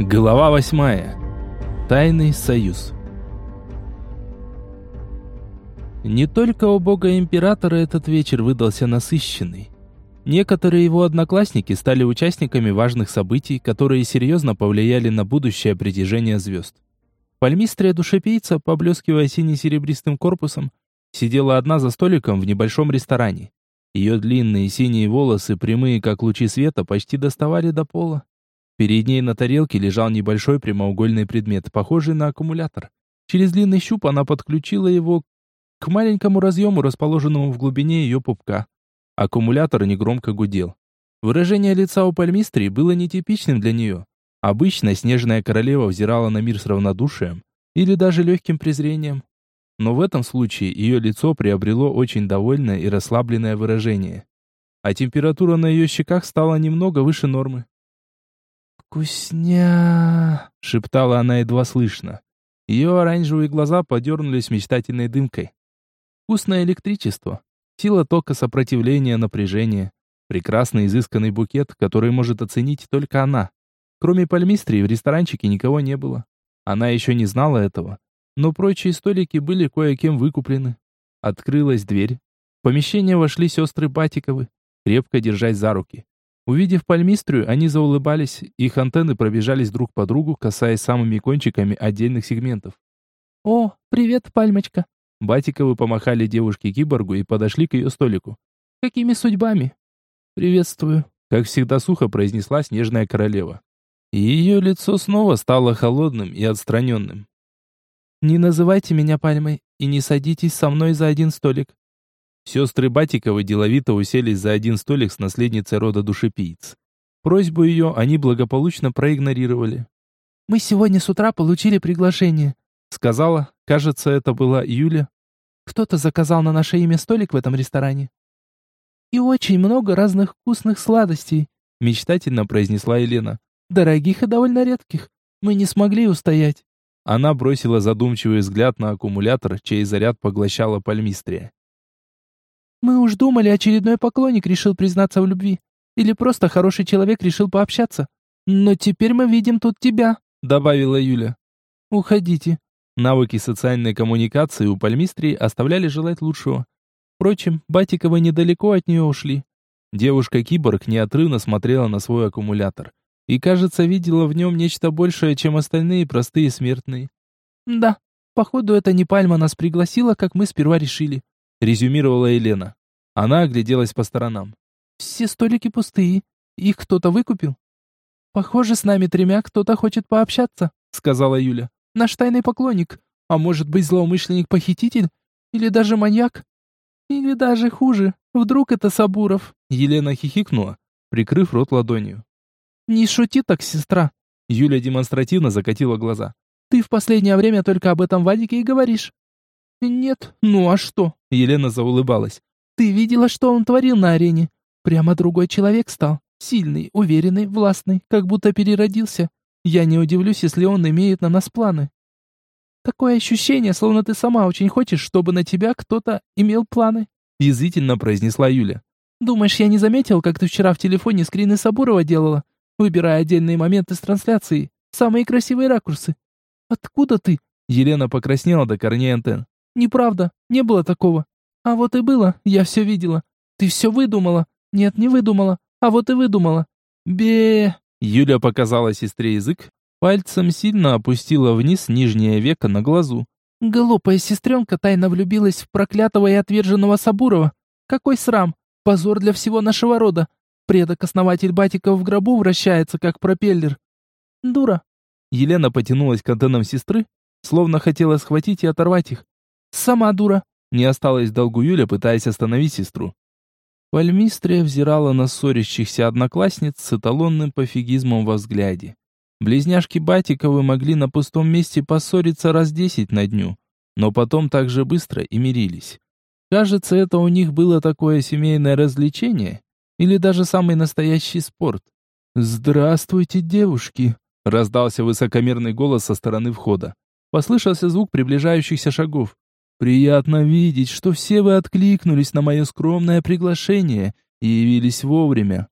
Глава восьмая. Тайный союз. Не только у бога императора этот вечер выдался насыщенный. Некоторые его одноклассники стали участниками важных событий, которые серьезно повлияли на будущее притяжение звезд. Пальмистрия душепийца, поблескивая сине-серебристым корпусом, сидела одна за столиком в небольшом ресторане. Ее длинные синие волосы, прямые как лучи света, почти доставали до пола. Перед ней на тарелке лежал небольшой прямоугольный предмет, похожий на аккумулятор. Через длинный щуп она подключила его к маленькому разъему, расположенному в глубине ее пупка. Аккумулятор негромко гудел. Выражение лица у пальмистрии было нетипичным для нее. Обычно снежная королева взирала на мир с равнодушием или даже легким презрением. Но в этом случае ее лицо приобрело очень довольное и расслабленное выражение. А температура на ее щеках стала немного выше нормы. «Вкусня!» — шептала она едва слышно. Ее оранжевые глаза подернулись мечтательной дымкой. Вкусное электричество, сила тока сопротивления напряжения, прекрасный изысканный букет, который может оценить только она. Кроме пальмистрии в ресторанчике никого не было. Она еще не знала этого, но прочие столики были кое-кем выкуплены. Открылась дверь. В помещение вошли сестры Батиковы, крепко держась за руки. Увидев пальмистрию, они заулыбались, их антенны пробежались друг по другу, касаясь самыми кончиками отдельных сегментов. «О, привет, пальмочка!» Батиковы помахали девушке-киборгу и подошли к ее столику. «Какими судьбами?» «Приветствую», — как всегда сухо произнесла снежная королева. И ее лицо снова стало холодным и отстраненным. «Не называйте меня пальмой и не садитесь со мной за один столик. Сестры Батиковы деловито уселись за один столик с наследницей рода душепиец. Просьбу ее они благополучно проигнорировали. «Мы сегодня с утра получили приглашение», — сказала, кажется, это была Юля. «Кто-то заказал на наше имя столик в этом ресторане». «И очень много разных вкусных сладостей», — мечтательно произнесла Елена. «Дорогих и довольно редких. Мы не смогли устоять». Она бросила задумчивый взгляд на аккумулятор, чей заряд поглощала пальмистрия. Мы уж думали, очередной поклонник решил признаться в любви. Или просто хороший человек решил пообщаться. Но теперь мы видим тут тебя», — добавила Юля. «Уходите». Навыки социальной коммуникации у пальмистрии оставляли желать лучшего. Впрочем, Батиковы недалеко от нее ушли. Девушка-киборг неотрывно смотрела на свой аккумулятор. И, кажется, видела в нем нечто большее, чем остальные простые смертные. «Да, походу, это не Пальма нас пригласила, как мы сперва решили резюмировала Елена. Она огляделась по сторонам. Все столики пустые. Их кто-то выкупил? Похоже, с нами тремя кто-то хочет пообщаться, сказала Юля. Наш тайный поклонник. А может быть, злоумышленник-похититель? Или даже маньяк? Или даже хуже. Вдруг это Сабуров? Елена хихикнула, прикрыв рот ладонью. Не шути так, сестра. Юля демонстративно закатила глаза. Ты в последнее время только об этом Вадике и говоришь. «Нет, ну а что?» Елена заулыбалась. «Ты видела, что он творил на арене? Прямо другой человек стал. Сильный, уверенный, властный, как будто переродился. Я не удивлюсь, если он имеет на нас планы. Такое ощущение, словно ты сама очень хочешь, чтобы на тебя кто-то имел планы», язвительно произнесла Юля. «Думаешь, я не заметил, как ты вчера в телефоне скрины Сабурова делала, выбирая отдельные моменты с трансляции, самые красивые ракурсы? Откуда ты?» Елена покраснела до корней антенн. Неправда, не было такого. А вот и было, я все видела. Ты все выдумала. Нет, не выдумала. А вот и выдумала. Бе... Юля показала сестре язык, пальцем сильно опустила вниз нижнее веко на глазу. Глупая сестренка тайно влюбилась в проклятого и отверженного Сабурова. Какой срам! Позор для всего нашего рода. Предок-основатель Батиков в гробу вращается, как пропеллер. Дура. Елена потянулась к антеннам сестры, словно хотела схватить и оторвать их. Сама дура. Не осталось долгу Юля, пытаясь остановить сестру. Пальмистрия взирала на ссорящихся одноклассниц с эталонным пофигизмом во взгляде. Близняшки Батиковы могли на пустом месте поссориться раз десять на дню, но потом так же быстро и мирились. Кажется, это у них было такое семейное развлечение или даже самый настоящий спорт. «Здравствуйте, девушки!» — раздался высокомерный голос со стороны входа. Послышался звук приближающихся шагов. Приятно видеть, что все вы откликнулись на мое скромное приглашение и явились вовремя.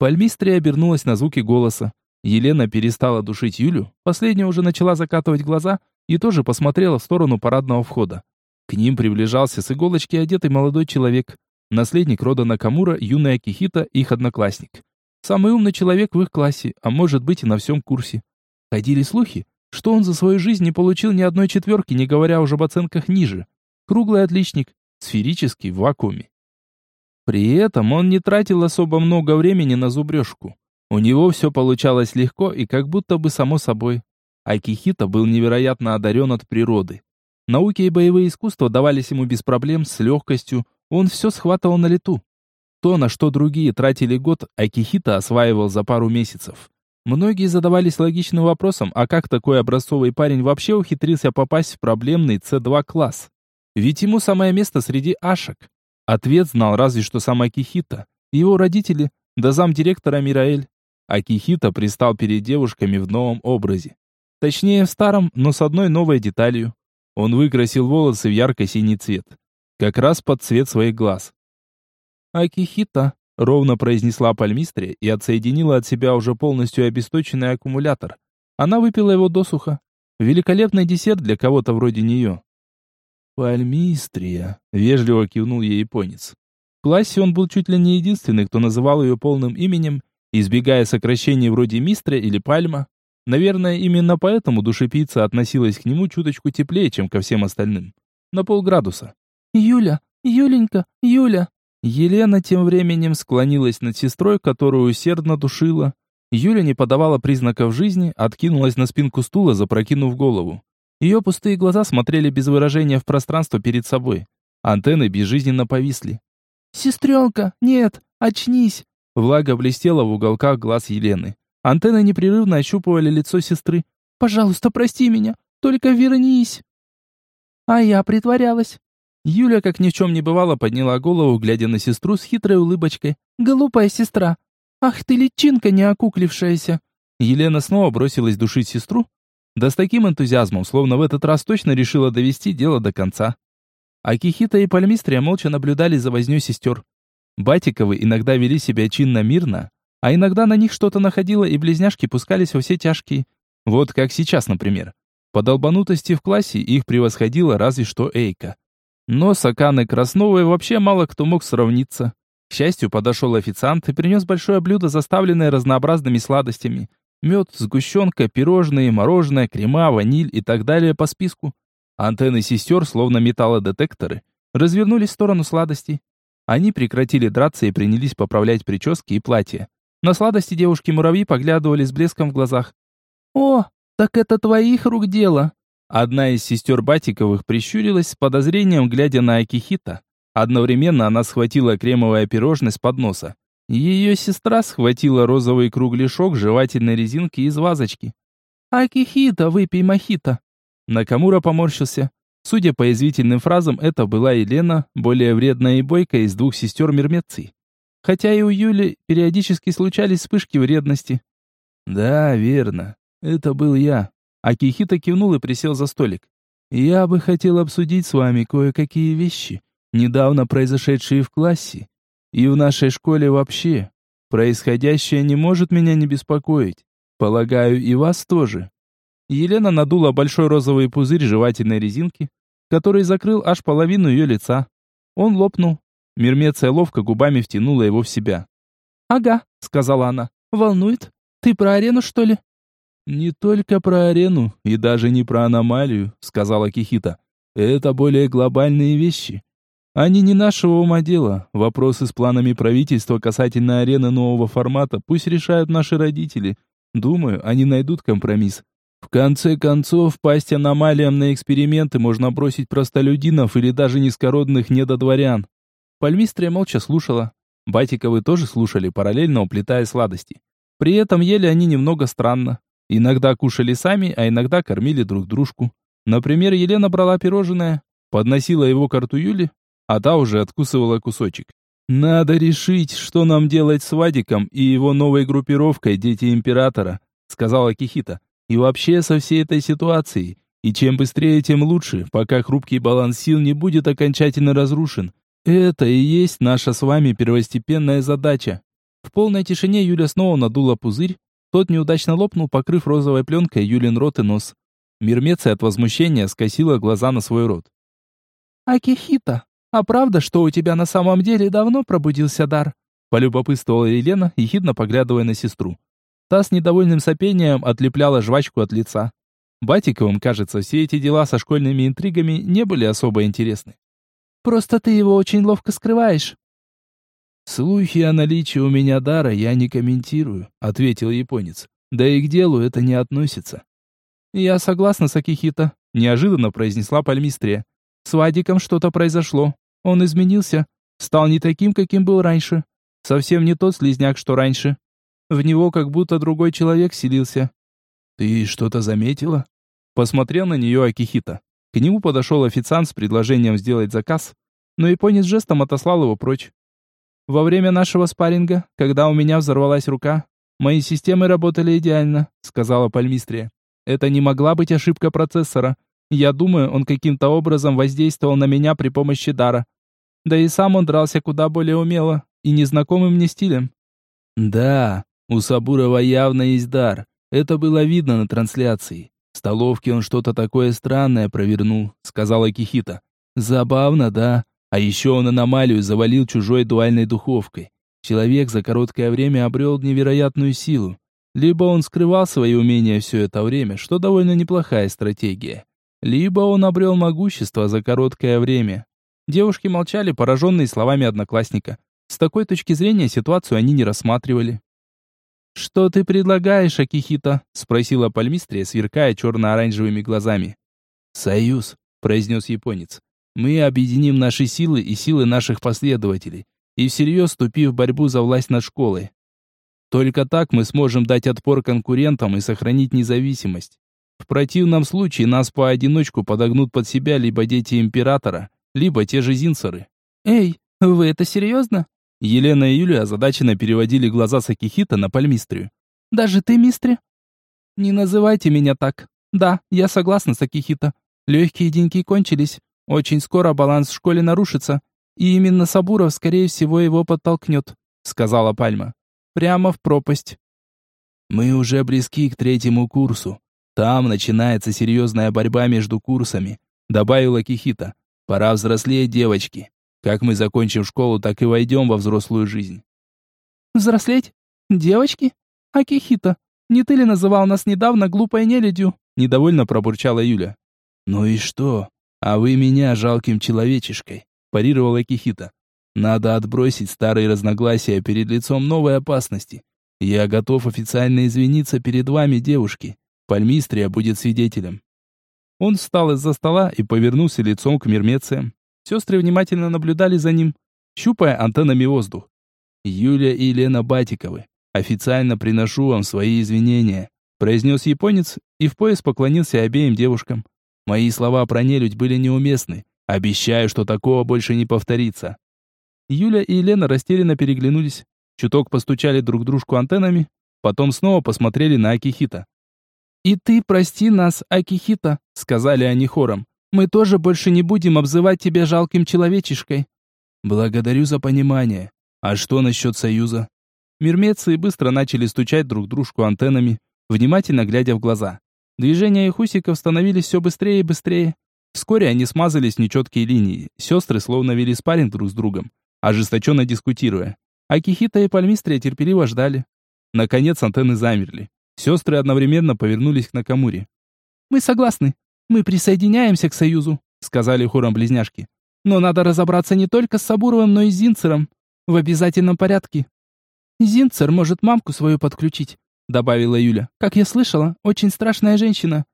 Пальмистрия обернулась на звуки голоса. Елена перестала душить Юлю, последняя уже начала закатывать глаза и тоже посмотрела в сторону парадного входа. К ним приближался с иголочки одетый молодой человек, наследник рода Накамура, юный Акихита, их одноклассник. Самый умный человек в их классе, а может быть и на всем курсе. Ходили слухи, что он за свою жизнь не получил ни одной четверки, не говоря уже об оценках ниже. Круглый отличник, сферический в вакууме. При этом он не тратил особо много времени на зубрежку. У него все получалось легко и как будто бы само собой. Акихита был невероятно одарен от природы. Науки и боевые искусства давались ему без проблем, с легкостью, он все схватывал на лету. То, на что другие тратили год, Акихита осваивал за пару месяцев. Многие задавались логичным вопросом, а как такой образцовый парень вообще ухитрился попасть в проблемный С2 класс? Ведь ему самое место среди ашек. Ответ знал разве что сам Акихита, его родители, да замдиректора Мираэль. Акихита пристал перед девушками в новом образе. Точнее, в старом, но с одной новой деталью. Он выкрасил волосы в ярко-синий цвет. Как раз под цвет своих глаз. «Акихита», — ровно произнесла Пальмистре и отсоединила от себя уже полностью обесточенный аккумулятор. Она выпила его досуха. Великолепный десерт для кого-то вроде нее. «Пальмистрия», — вежливо кивнул ей японец. В классе он был чуть ли не единственный, кто называл ее полным именем, избегая сокращений вроде «мистра» или «пальма». Наверное, именно поэтому душепица относилась к нему чуточку теплее, чем ко всем остальным. На полградуса. «Юля! Юленька! Юля!» Елена тем временем склонилась над сестрой, которую усердно душила. Юля не подавала признаков жизни, откинулась на спинку стула, запрокинув голову. Ее пустые глаза смотрели без выражения в пространство перед собой. Антенны безжизненно повисли. «Сестренка, нет, очнись!» Влага блестела в уголках глаз Елены. Антенны непрерывно ощупывали лицо сестры. «Пожалуйста, прости меня, только вернись!» А я притворялась. Юля, как ни в чем не бывало, подняла голову, глядя на сестру с хитрой улыбочкой. «Глупая сестра! Ах ты, личинка не окуклившаяся!» Елена снова бросилась душить сестру, да с таким энтузиазмом, словно в этот раз точно решила довести дело до конца. Акихита и Пальмистрия молча наблюдали за вознёй сестер. Батиковы иногда вели себя чинно-мирно, а иногда на них что-то находило, и близняшки пускались во все тяжкие. Вот как сейчас, например. По долбанутости в классе их превосходила разве что Эйка. Но с Аканой Красновой вообще мало кто мог сравниться. К счастью, подошел официант и принес большое блюдо, заставленное разнообразными сладостями. Мед, сгущенка, пирожные, мороженое, крема, ваниль и так далее по списку. Антенны сестер, словно металлодетекторы, развернулись в сторону сладостей. Они прекратили драться и принялись поправлять прически и платья. На сладости девушки-муравьи поглядывали с блеском в глазах. «О, так это твоих рук дело!» Одна из сестер Батиковых прищурилась с подозрением, глядя на Акихита. Одновременно она схватила кремовое пирожное с подноса. Ее сестра схватила розовый кругляшок жевательной резинки из вазочки. «Акихита, выпей мохито!» Накамура поморщился. Судя по извительным фразам, это была Елена, более вредная и бойкая из двух сестер Мермеций хотя и у Юли периодически случались вспышки вредности. «Да, верно. Это был я». Акихита кивнул и присел за столик. «Я бы хотел обсудить с вами кое-какие вещи, недавно произошедшие в классе. И в нашей школе вообще. Происходящее не может меня не беспокоить. Полагаю, и вас тоже». Елена надула большой розовый пузырь жевательной резинки, который закрыл аж половину ее лица. Он лопнул, Мирмеция ловко губами втянула его в себя. «Ага», — сказала она. «Волнует? Ты про арену, что ли?» «Не только про арену и даже не про аномалию», — сказала Кихита. «Это более глобальные вещи. Они не нашего ума дело. Вопросы с планами правительства касательно арены нового формата пусть решают наши родители. Думаю, они найдут компромисс. В конце концов, пасть аномалиям на эксперименты можно бросить простолюдинов или даже низкородных недодворян. Пальмистрия молча слушала. Батиковы тоже слушали, параллельно уплетая сладости. При этом ели они немного странно. Иногда кушали сами, а иногда кормили друг дружку. Например, Елена брала пирожное, подносила его к рту Юли, а та уже откусывала кусочек. «Надо решить, что нам делать с Вадиком и его новой группировкой «Дети Императора», сказала Кихита. «И вообще со всей этой ситуацией. И чем быстрее, тем лучше, пока хрупкий баланс сил не будет окончательно разрушен. Это и есть наша с вами первостепенная задача. В полной тишине Юля снова надула пузырь, Тот неудачно лопнул, покрыв розовой пленкой Юлин рот и нос. Мирмеция от возмущения скосила глаза на свой рот. «Акихита, а правда, что у тебя на самом деле давно пробудился дар?» Полюбопытствовала Елена, ехидно поглядывая на сестру. Та с недовольным сопением отлепляла жвачку от лица. Батиковым, кажется, все эти дела со школьными интригами не были особо интересны. «Просто ты его очень ловко скрываешь». «Слухи о наличии у меня дара я не комментирую», — ответил японец. «Да и к делу это не относится». «Я согласна с Акихито», — неожиданно произнесла Пальмистрия. «С Вадиком что-то произошло. Он изменился, стал не таким, каким был раньше. Совсем не тот слизняк, что раньше. В него как будто другой человек селился. «Ты что-то заметила?» Посмотрел на нее Акихита. К нему подошел официант с предложением сделать заказ, но японец жестом отослал его прочь. Во время нашего спарринга, когда у меня взорвалась рука, мои системы работали идеально, сказала Пальмистрия. Это не могла быть ошибка процессора. Я думаю, он каким-то образом воздействовал на меня при помощи дара. Да и сам он дрался куда более умело и незнакомым мне стилем. Да, у Сабурова явно есть дар. Это было видно на трансляции. В столовке он что-то такое странное провернул, сказала Кихита. Забавно, да? А еще он аномалию завалил чужой дуальной духовкой. Человек за короткое время обрел невероятную силу. Либо он скрывал свои умения все это время, что довольно неплохая стратегия. Либо он обрел могущество за короткое время. Девушки молчали, пораженные словами одноклассника. С такой точки зрения ситуацию они не рассматривали. «Что ты предлагаешь, Акихита?» — спросила Пальмистрия, сверкая черно-оранжевыми глазами. «Союз», — произнес японец. «Мы объединим наши силы и силы наших последователей, и всерьез вступив в борьбу за власть над школой. Только так мы сможем дать отпор конкурентам и сохранить независимость. В противном случае нас поодиночку подогнут под себя либо дети императора, либо те же зинцеры». «Эй, вы это серьезно?» Елена и Юлия озадаченно переводили глаза с Акихита на Пальмистрию. «Даже ты, мистри?» «Не называйте меня так. Да, я согласна с Акихита. Легкие деньки кончились. Очень скоро баланс в школе нарушится. И именно Сабуров, скорее всего, его подтолкнет», — сказала Пальма. «Прямо в пропасть». «Мы уже близки к третьему курсу. Там начинается серьезная борьба между курсами», — добавила Кихита. «Пора взрослеть, девочки. Как мы закончим школу, так и войдем во взрослую жизнь. Взрослеть? Девочки? Акихита, не ты ли называл нас недавно глупой нелюдью? Недовольно пробурчала Юля. Ну и что? А вы меня жалким человечишкой, парировала Акихита. Надо отбросить старые разногласия перед лицом новой опасности. Я готов официально извиниться перед вами, девушки. Пальмистрия будет свидетелем. Он встал из-за стола и повернулся лицом к мирмециям. Сестры внимательно наблюдали за ним, щупая антеннами воздух. «Юля и Лена Батиковы, официально приношу вам свои извинения», произнес японец и в пояс поклонился обеим девушкам. «Мои слова про нелюдь были неуместны. Обещаю, что такого больше не повторится». Юля и Елена растерянно переглянулись, чуток постучали друг дружку антеннами, потом снова посмотрели на Акихита. «И ты прости нас, Акихита», — сказали они хором. Мы тоже больше не будем обзывать тебя жалким человечишкой. Благодарю за понимание. А что насчет союза? Мирмецы быстро начали стучать друг дружку антеннами, внимательно глядя в глаза. Движения их усиков становились все быстрее и быстрее. Вскоре они смазались в нечеткие линии. Сестры словно вели спарринг друг с другом, ожесточенно дискутируя. А Кихита и Пальмистрия терпеливо ждали. Наконец антенны замерли. Сестры одновременно повернулись к Накамуре. «Мы согласны», «Мы присоединяемся к Союзу», — сказали хором близняшки. «Но надо разобраться не только с Сабуровым, но и с Зинцером. В обязательном порядке». «Зинцер может мамку свою подключить», — добавила Юля. «Как я слышала, очень страшная женщина».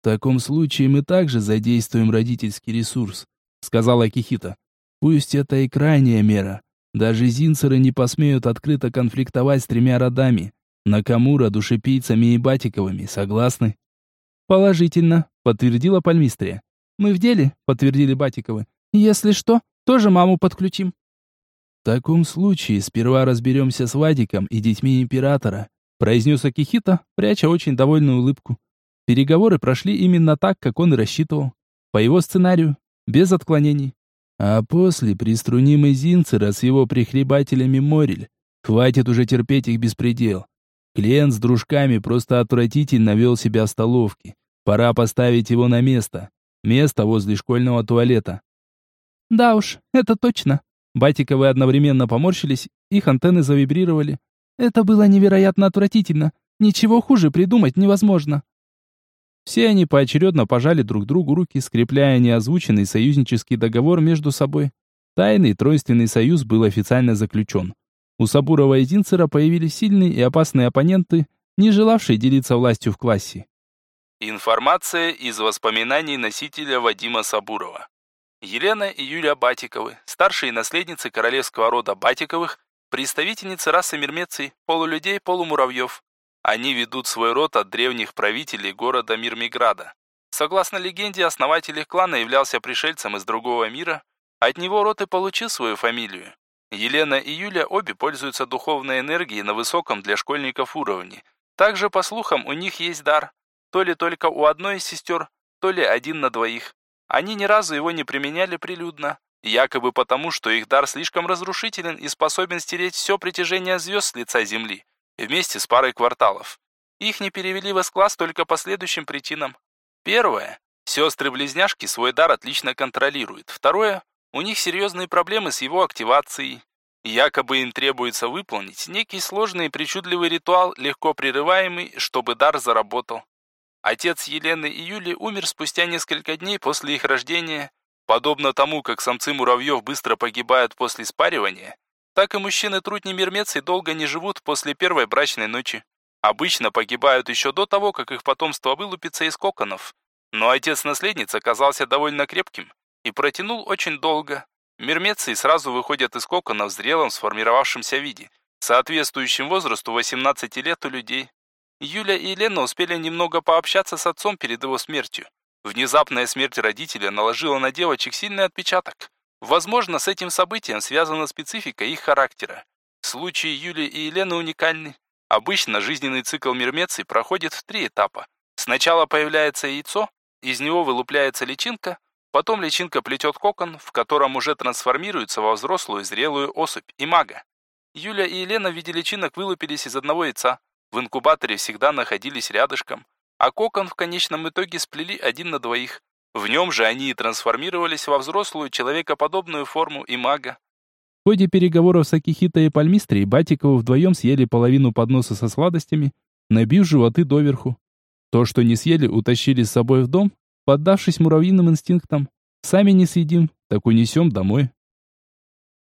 «В таком случае мы также задействуем родительский ресурс», — сказала Кихита. «Пусть это и крайняя мера. Даже Зинцеры не посмеют открыто конфликтовать с тремя родами. Накамура, душепийцами и Батиковыми. Согласны?» «Положительно», — подтвердила Пальмистрия. «Мы в деле», — подтвердили Батиковы. «Если что, тоже маму подключим». «В таком случае сперва разберемся с Вадиком и детьми Императора», произнес Акихита, пряча очень довольную улыбку. Переговоры прошли именно так, как он и рассчитывал. По его сценарию, без отклонений. А после приструним и Зинцера с его прихлебателями Морель. Хватит уже терпеть их беспредел. Клиент с дружками просто отвратительно вел себя в столовке. Пора поставить его на место. Место возле школьного туалета. Да уж, это точно. Батиковы одновременно поморщились, их антенны завибрировали. Это было невероятно отвратительно. Ничего хуже придумать невозможно. Все они поочередно пожали друг другу руки, скрепляя неозвученный союзнический договор между собой. Тайный тройственный союз был официально заключен. У Сабурова и Зинцера появились сильные и опасные оппоненты, не желавшие делиться властью в классе. Информация из воспоминаний носителя Вадима Сабурова. Елена и Юлия Батиковы, старшие наследницы королевского рода Батиковых, представительницы расы мирмеций, полулюдей, полумуравьев. Они ведут свой род от древних правителей города Мирмиграда. Согласно легенде, основатель их клана являлся пришельцем из другого мира, от него род и получил свою фамилию. Елена и Юля обе пользуются духовной энергией на высоком для школьников уровне. Также, по слухам, у них есть дар. То ли только у одной из сестер, то ли один на двоих. Они ни разу его не применяли прилюдно, якобы потому, что их дар слишком разрушителен и способен стереть все притяжение звезд с лица Земли вместе с парой кварталов. Их не перевели в С-класс только по следующим причинам. Первое. Сестры-близняшки свой дар отлично контролируют. Второе. У них серьезные проблемы с его активацией. Якобы им требуется выполнить некий сложный и причудливый ритуал, легко прерываемый, чтобы дар заработал. Отец Елены и Юли умер спустя несколько дней после их рождения. Подобно тому, как самцы муравьев быстро погибают после спаривания, так и мужчины-трутни мирмецы долго не живут после первой брачной ночи. Обычно погибают еще до того, как их потомство вылупится из коконов. Но отец наследницы оказался довольно крепким и протянул очень долго. Мирмецы сразу выходят из кокона в зрелом сформировавшемся виде, соответствующем возрасту 18 лет у людей. Юля и Елена успели немного пообщаться с отцом перед его смертью. Внезапная смерть родителя наложила на девочек сильный отпечаток. Возможно, с этим событием связана специфика их характера. Случаи Юли и Елены уникальны. Обычно жизненный цикл мирмеций проходит в три этапа. Сначала появляется яйцо, из него вылупляется личинка, потом личинка плетет кокон, в котором уже трансформируется во взрослую зрелую особь и мага. Юля и Елена в виде личинок вылупились из одного яйца, в инкубаторе всегда находились рядышком, а кокон в конечном итоге сплели один на двоих. В нем же они и трансформировались во взрослую человекоподобную форму и мага. В ходе переговоров с Акихита и Пальмистрой Батиковы вдвоем съели половину подноса со сладостями, набив животы доверху. То, что не съели, утащили с собой в дом, поддавшись муравьиным инстинктам. Сами не съедим, так унесем домой.